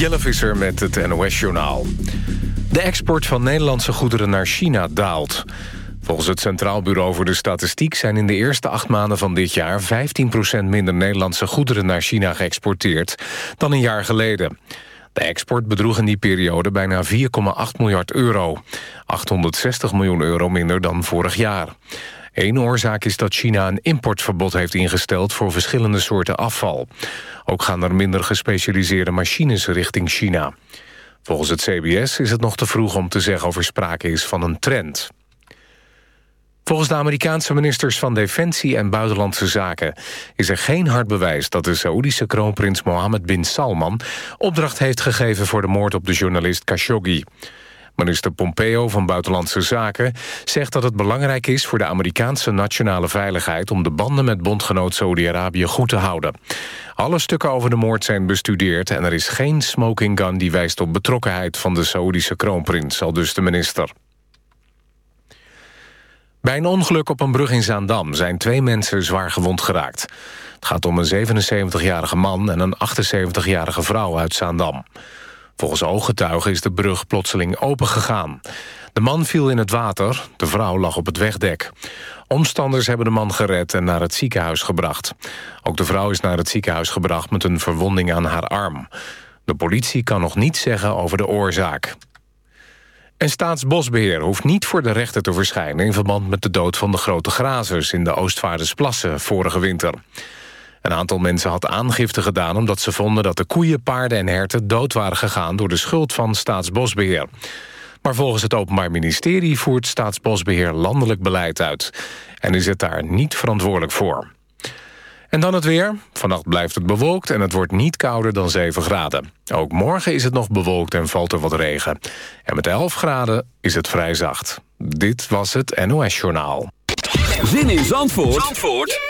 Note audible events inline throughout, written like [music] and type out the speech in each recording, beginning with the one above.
Jelle Visser met het NOS-journaal. De export van Nederlandse goederen naar China daalt. Volgens het Centraal Bureau voor de Statistiek... zijn in de eerste acht maanden van dit jaar... 15% minder Nederlandse goederen naar China geëxporteerd... dan een jaar geleden. De export bedroeg in die periode bijna 4,8 miljard euro. 860 miljoen euro minder dan vorig jaar. Eén oorzaak is dat China een importverbod heeft ingesteld... voor verschillende soorten afval. Ook gaan er minder gespecialiseerde machines richting China. Volgens het CBS is het nog te vroeg om te zeggen of er sprake is van een trend. Volgens de Amerikaanse ministers van Defensie en Buitenlandse Zaken... is er geen hard bewijs dat de Saoedische kroonprins Mohammed bin Salman... opdracht heeft gegeven voor de moord op de journalist Khashoggi. Minister Pompeo van Buitenlandse Zaken zegt dat het belangrijk is... voor de Amerikaanse nationale veiligheid... om de banden met bondgenoot Saudi-Arabië goed te houden. Alle stukken over de moord zijn bestudeerd... en er is geen smoking gun die wijst op betrokkenheid... van de Saoedische kroonprins, al dus de minister. Bij een ongeluk op een brug in Zaandam zijn twee mensen zwaar gewond geraakt. Het gaat om een 77-jarige man en een 78-jarige vrouw uit Zaandam. Volgens ooggetuigen is de brug plotseling opengegaan. De man viel in het water, de vrouw lag op het wegdek. Omstanders hebben de man gered en naar het ziekenhuis gebracht. Ook de vrouw is naar het ziekenhuis gebracht met een verwonding aan haar arm. De politie kan nog niets zeggen over de oorzaak. En Staatsbosbeheer hoeft niet voor de rechter te verschijnen... in verband met de dood van de grote grazers in de Oostvaardersplassen vorige winter. Een aantal mensen had aangifte gedaan omdat ze vonden dat de koeien, paarden en herten dood waren gegaan door de schuld van Staatsbosbeheer. Maar volgens het Openbaar Ministerie voert Staatsbosbeheer landelijk beleid uit en is het daar niet verantwoordelijk voor. En dan het weer. Vannacht blijft het bewolkt en het wordt niet kouder dan 7 graden. Ook morgen is het nog bewolkt en valt er wat regen. En met 11 graden is het vrij zacht. Dit was het NOS Journaal. Zin in Zandvoort, Zandvoort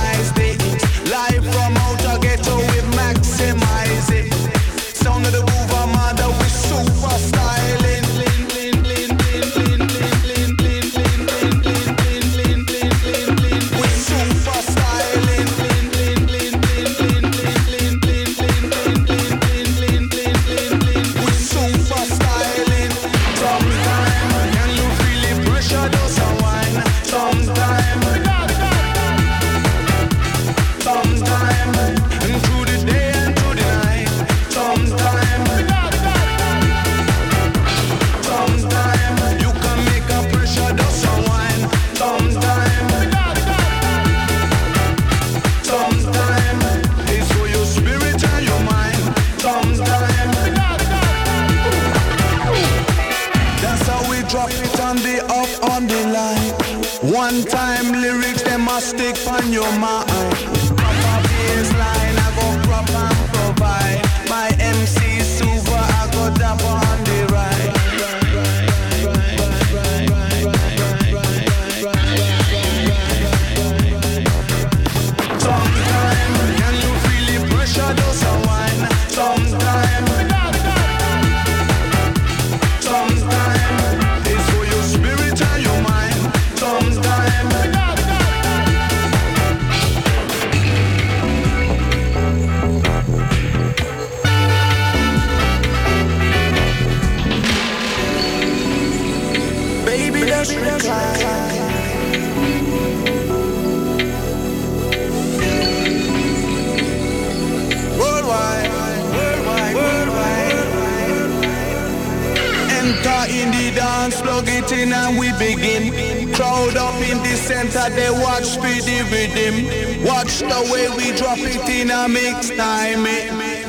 on the up on the line. One time lyrics them must stick on your mind. Proper baseline, I go and provide. My MC super, I go dapper on the right. music and we begin. Crowd up in the center, they watch for the rhythm. Watch the way we drop it in a mix time.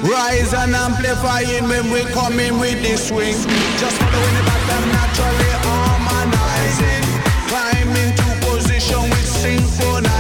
Rise and amplify it when we come in with the swing. Just following the pattern naturally harmonizing. Climb into position with synchronize.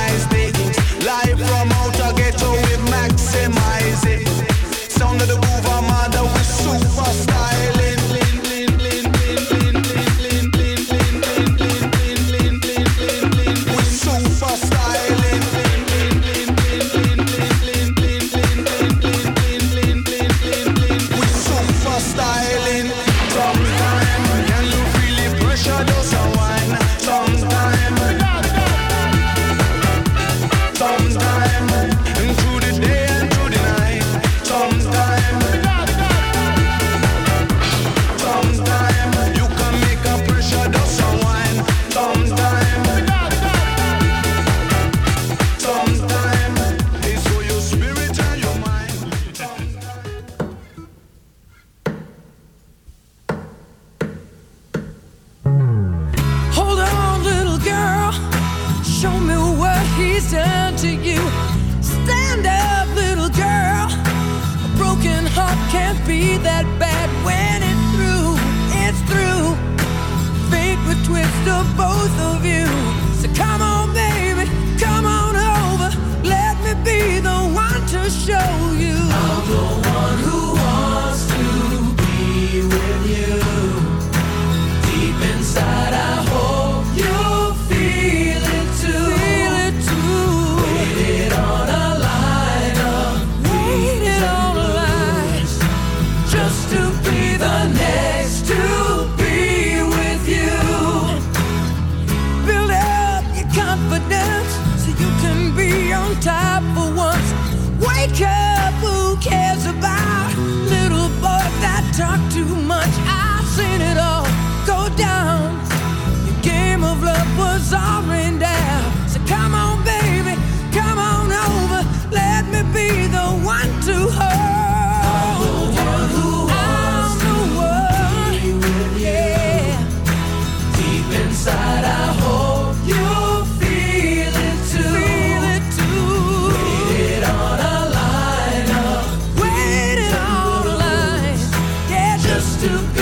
to go.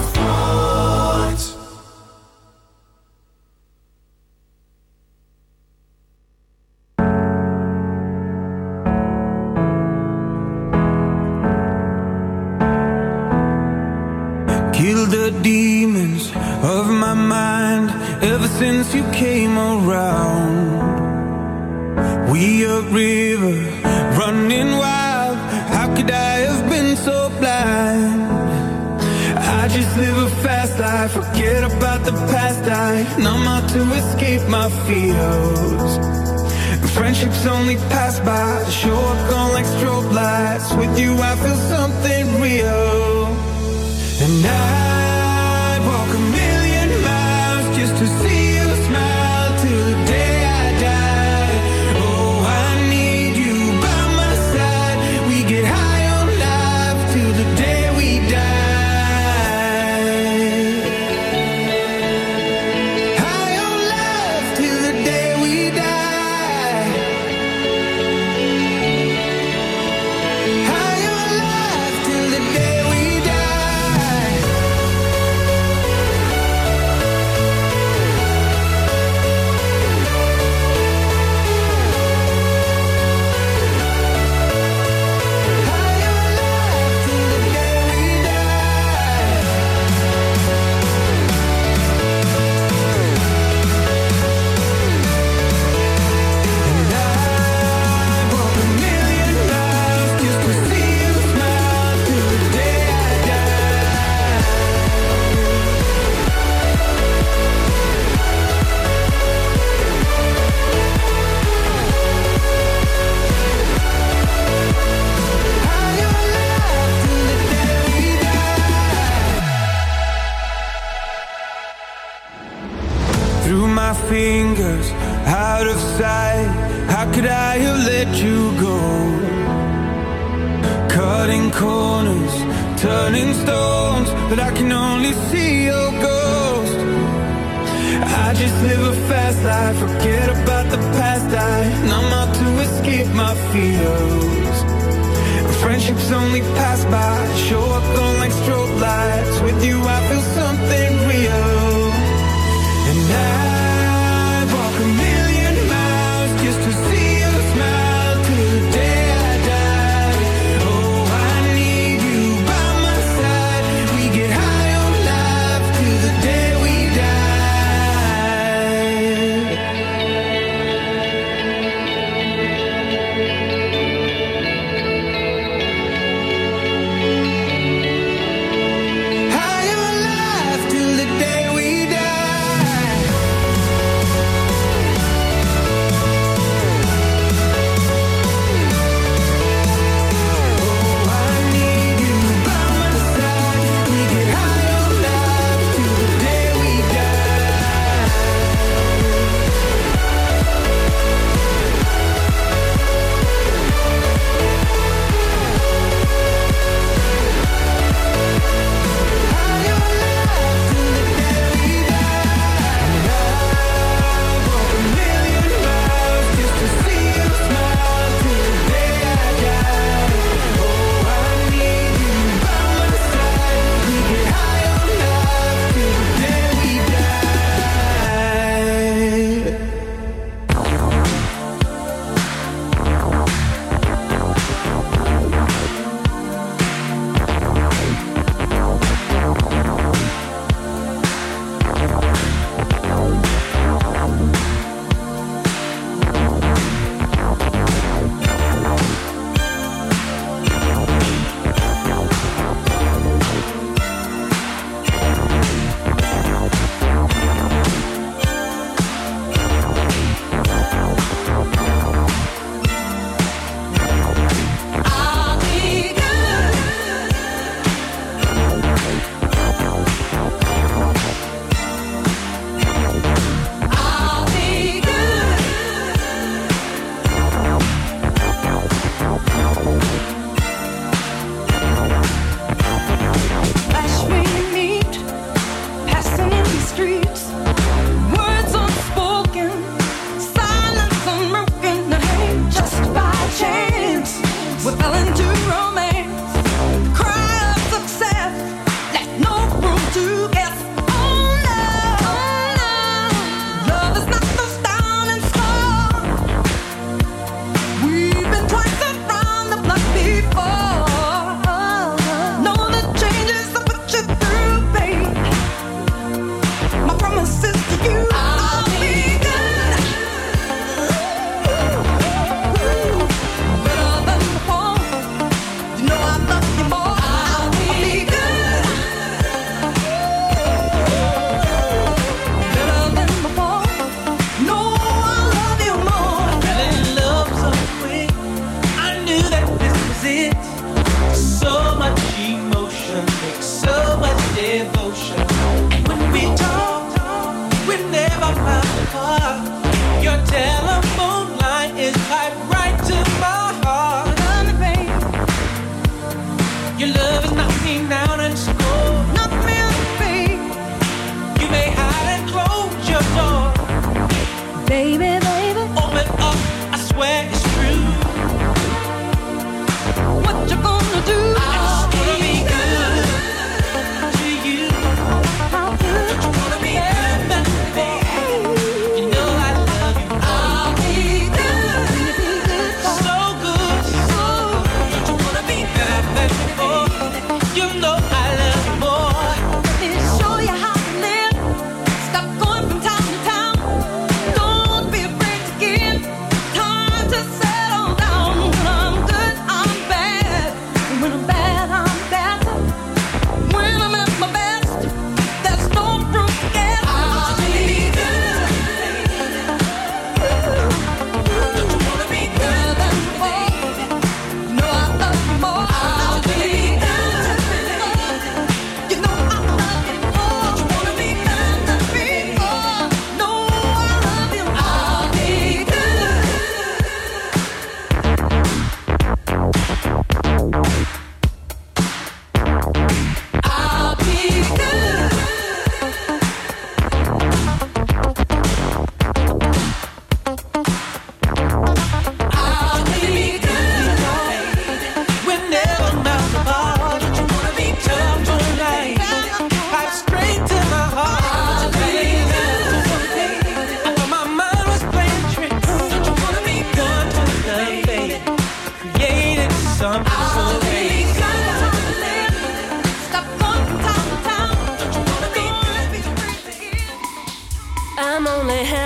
And friendships only pass by, show up gone like strobe lights. With you, I feel something real.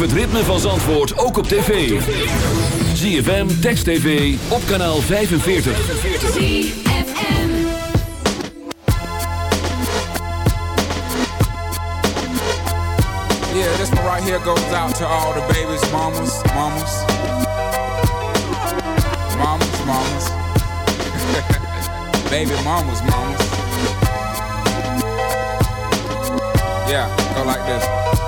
Eh. Zandvoort ook op tv. ZFM, Text TV, op kanaal 45. ZFM. Yeah, this one right here goes out to all the babies, mamas, mamas. Mamas, mamas. [laughs] Baby mamas, mamas. Yeah, go like this.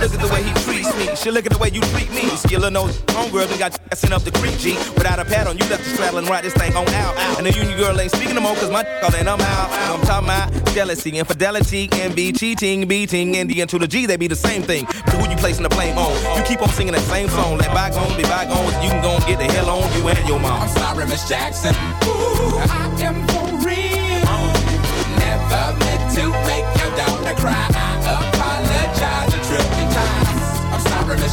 Look at the way he treats me. She look at the way you treat me. Skillin' those homegirls and got sent up the creek, G. Without a pad on, you left the straddle and ride this thing on out. And the union girl ain't speaking no more, cause my all and I'm out. I'm talking about jealousy, infidelity, envy, cheating, beating, and the to the G, they be the same thing. But who you placing the blame on? You keep on singing that same song. Let bygones be bygones, you can go and get the hell on you and your mom. I'm sorry, Miss Jackson. Ooh, I am for real. Never meant to make your daughter cry.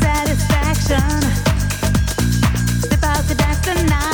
satisfaction. Step out to dance the night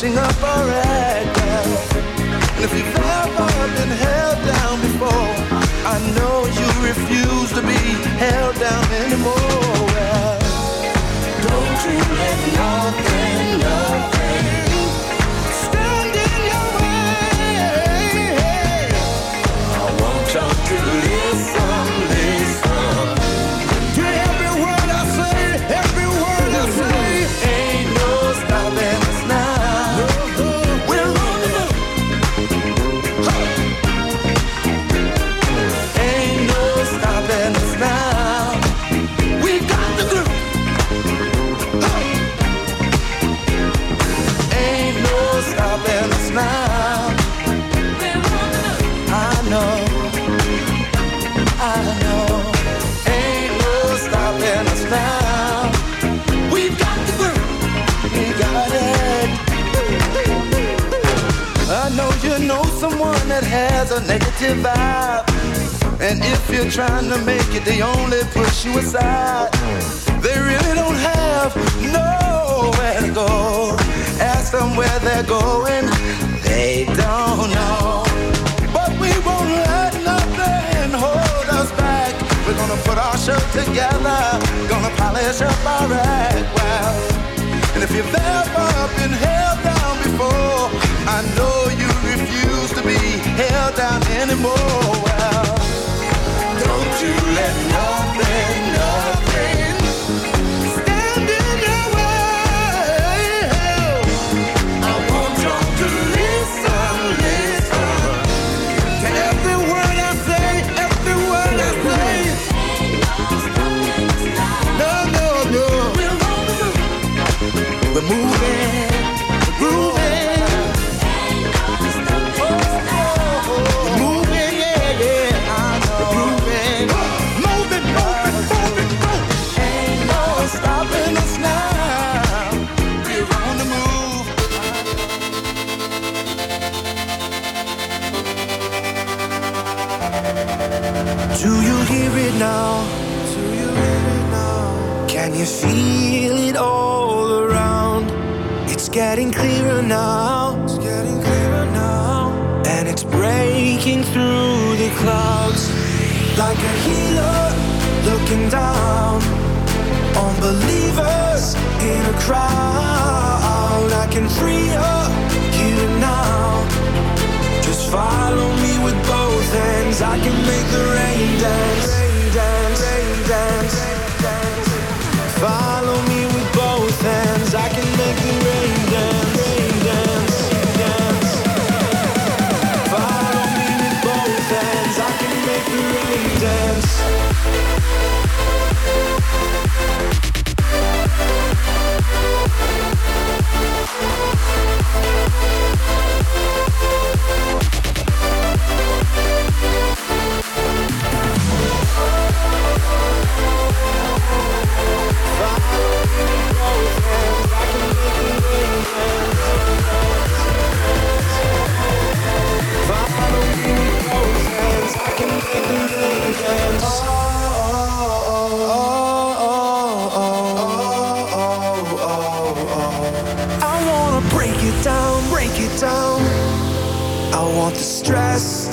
catching up alright. you feel it all around. It's getting clearer now. It's getting clearer now. And it's breaking through the clouds. Like a healer looking down on believers in a crowd. I can free up you now. Just follow me with both hands. I can make the rain dance. Rain dance, rain dance far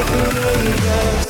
Lady